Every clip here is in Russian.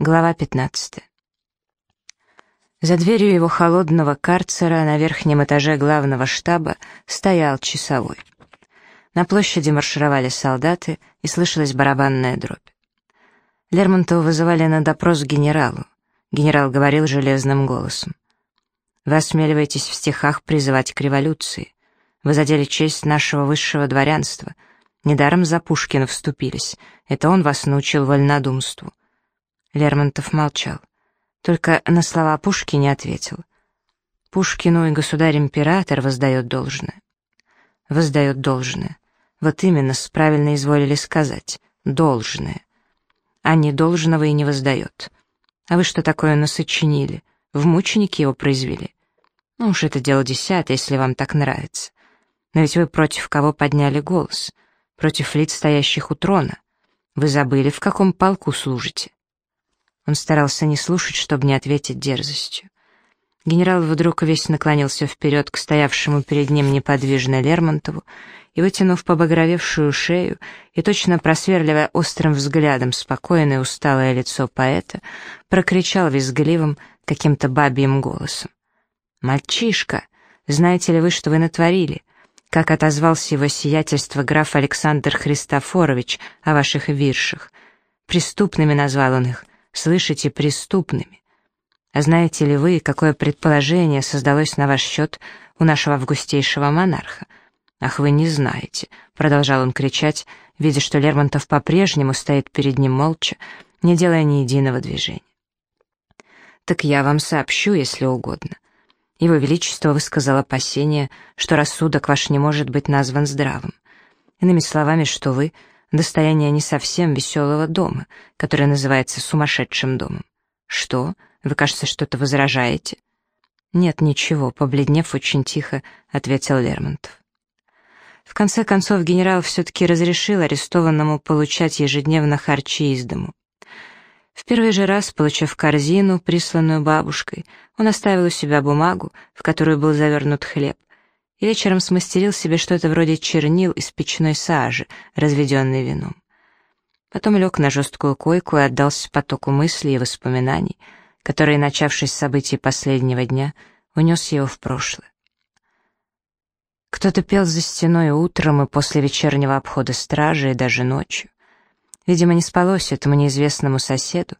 Глава 15. За дверью его холодного карцера на верхнем этаже главного штаба стоял часовой. На площади маршировали солдаты, и слышалась барабанная дробь. Лермонтова вызывали на допрос генералу. Генерал говорил железным голосом. «Вы осмеливаетесь в стихах призывать к революции. Вы задели честь нашего высшего дворянства. Недаром за Пушкина вступились. Это он вас научил вольнодумству. Лермонтов молчал. Только на слова Пушкина ответил. Пушкину и государь-император воздает должное. Воздает должное. Вот именно, правильно изволили сказать. Должное. А не должного и не воздает. А вы что такое насочинили? В мученики его произвели? Ну уж это дело десятое, если вам так нравится. Но ведь вы против кого подняли голос? Против лиц, стоящих у трона. Вы забыли, в каком полку служите? Он старался не слушать, чтобы не ответить дерзостью. Генерал вдруг весь наклонился вперед к стоявшему перед ним неподвижно Лермонтову и, вытянув побагровевшую шею и точно просверливая острым взглядом спокойное усталое лицо поэта, прокричал визгливым, каким-то бабьим голосом. «Мальчишка, знаете ли вы, что вы натворили? Как отозвался его сиятельство граф Александр Христофорович о ваших виршах? Преступными назвал он их, слышите, преступными. А знаете ли вы, какое предположение создалось на ваш счет у нашего августейшего монарха? Ах, вы не знаете, продолжал он кричать, видя, что Лермонтов по-прежнему стоит перед ним молча, не делая ни единого движения. Так я вам сообщу, если угодно. Его Величество высказало опасение, что рассудок ваш не может быть назван здравым. Иными словами, что вы достояние не совсем веселого дома, который называется сумасшедшим домом. Что? Вы, кажется, что-то возражаете? Нет, ничего, побледнев очень тихо, ответил Лермонтов. В конце концов, генерал все-таки разрешил арестованному получать ежедневно харчи из дому. В первый же раз, получив корзину, присланную бабушкой, он оставил у себя бумагу, в которую был завернут хлеб, и вечером смастерил себе что-то вроде чернил из печной сажи, разведенной вином. Потом лег на жесткую койку и отдался потоку мыслей и воспоминаний, которые, начавшись с событий последнего дня, унес его в прошлое. Кто-то пел за стеной утром и после вечернего обхода стражи и даже ночью. Видимо, не спалось этому неизвестному соседу,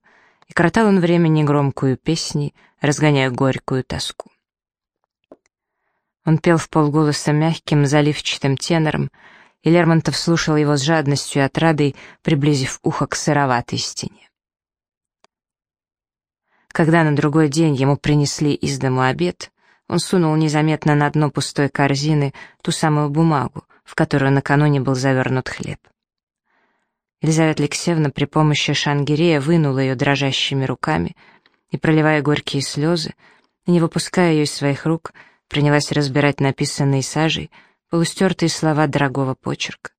и коротал он время негромкую песней, разгоняя горькую тоску. Он пел в полголоса мягким, заливчатым тенором, и Лермонтов слушал его с жадностью и отрадой, приблизив ухо к сыроватой стене. Когда на другой день ему принесли из дому обед, он сунул незаметно на дно пустой корзины ту самую бумагу, в которую накануне был завернут хлеб. Елизавета Алексеевна при помощи шангирея вынула ее дрожащими руками и, проливая горькие слезы, не выпуская ее из своих рук, принялась разбирать написанные сажей полустертые слова дорогого почерка.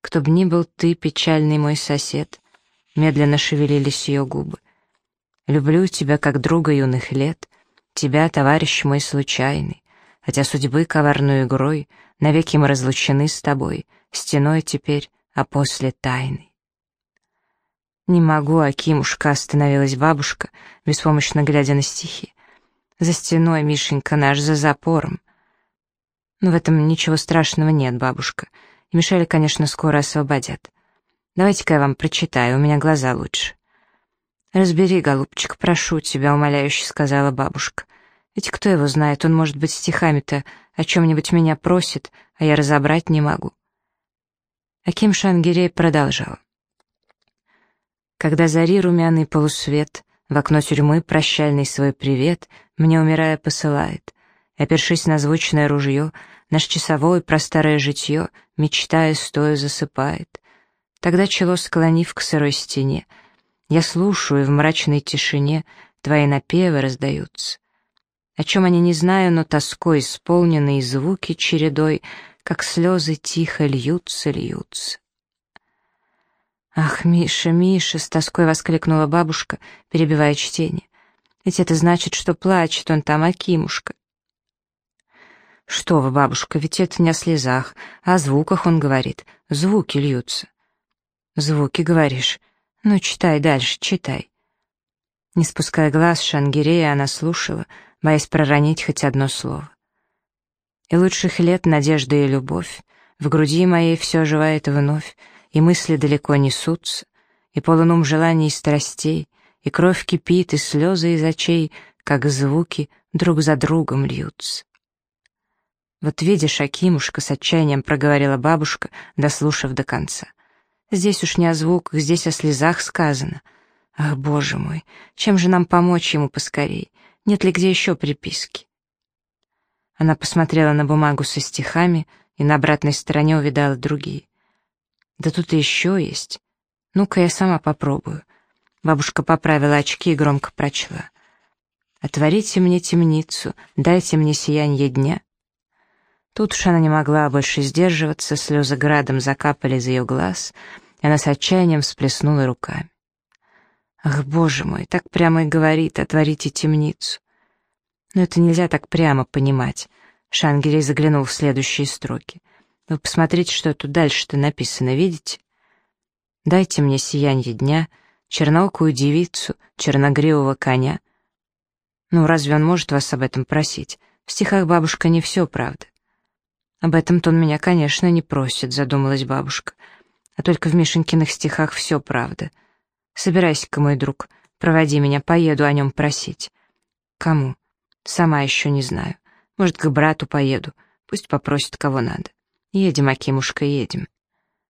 «Кто б ни был ты, печальный мой сосед», медленно шевелились ее губы. «Люблю тебя, как друга юных лет, тебя, товарищ мой случайный, хотя судьбы коварной игрой навеки мы разлучены с тобой, стеной теперь, а после тайной». «Не могу, Акимушка», — остановилась бабушка, беспомощно глядя на стихи. За стеной, Мишенька наш, за запором. Но в этом ничего страшного нет, бабушка. И Мишеля, конечно, скоро освободят. Давайте-ка я вам прочитаю, у меня глаза лучше. «Разбери, голубчик, прошу тебя», — умоляюще сказала бабушка. «Ведь кто его знает, он, может быть, стихами-то о чем-нибудь меня просит, а я разобрать не могу». Аким Шангирей продолжал. Когда зари румяный полусвет, в окно тюрьмы прощальный свой привет мне, умирая, посылает. Опершись на звучное ружье, наш часовой про старое житье, мечтая, стоя, засыпает. Тогда чело склонив к сырой стене, я слушаю, и в мрачной тишине твои напевы раздаются. О чем они не знаю, но тоской исполненные звуки чередой, как слезы тихо льются, льются. «Ах, Миша, Миша!» — с тоской воскликнула бабушка, перебивая чтение. «Ведь это значит, что плачет он там, Акимушка». «Что вы, бабушка, ведь это не о слезах, а о звуках он говорит. Звуки льются». «Звуки, говоришь? Ну, читай дальше, читай. Не спуская глаз Шангирея, она слушала, боясь проронить хоть одно слово. И лучших лет надежда и любовь в груди моей все оживает вновь, и мысли далеко несутся, и полон ум желаний и страстей, и кровь кипит, и слезы из очей, как звуки друг за другом льются. «Вот видишь, Акимушка», — с отчаянием проговорила бабушка, дослушав до конца. «Здесь уж не о звуках, здесь о слезах сказано. Ах, боже мой, чем же нам помочь ему поскорей? Нет ли где еще приписки?» Она посмотрела на бумагу со стихами и на обратной стороне увидала другие. «Да тут еще есть. Ну-ка я сама попробую». Бабушка поправила очки и громко прочла. «Отворите мне темницу, дайте мне сиянье дня, Тут уж она не могла больше сдерживаться, слезы градом закапали из ее глаз, и она с отчаянием всплеснула руками. «Ах, боже мой, так прямо и говорит, отворите темницу!» Но это нельзя так прямо понимать. Шангелей заглянул в следующие строки. «Вы посмотрите, что тут дальше-то написано, видите? Дайте мне сиянье дня, черноокую девицу, черногривого коня». Ну, разве он может вас об этом просить? В стихах бабушка не все, правда. «Об этом-то он меня, конечно, не просит», — задумалась бабушка. «А только в Мишенькиных стихах все правда. Собирайся-ка, мой друг, проводи меня, поеду о нем просить». «Кому?» «Сама еще не знаю. Может, к брату поеду. Пусть попросит, кого надо. Едем, Акимушка, едем».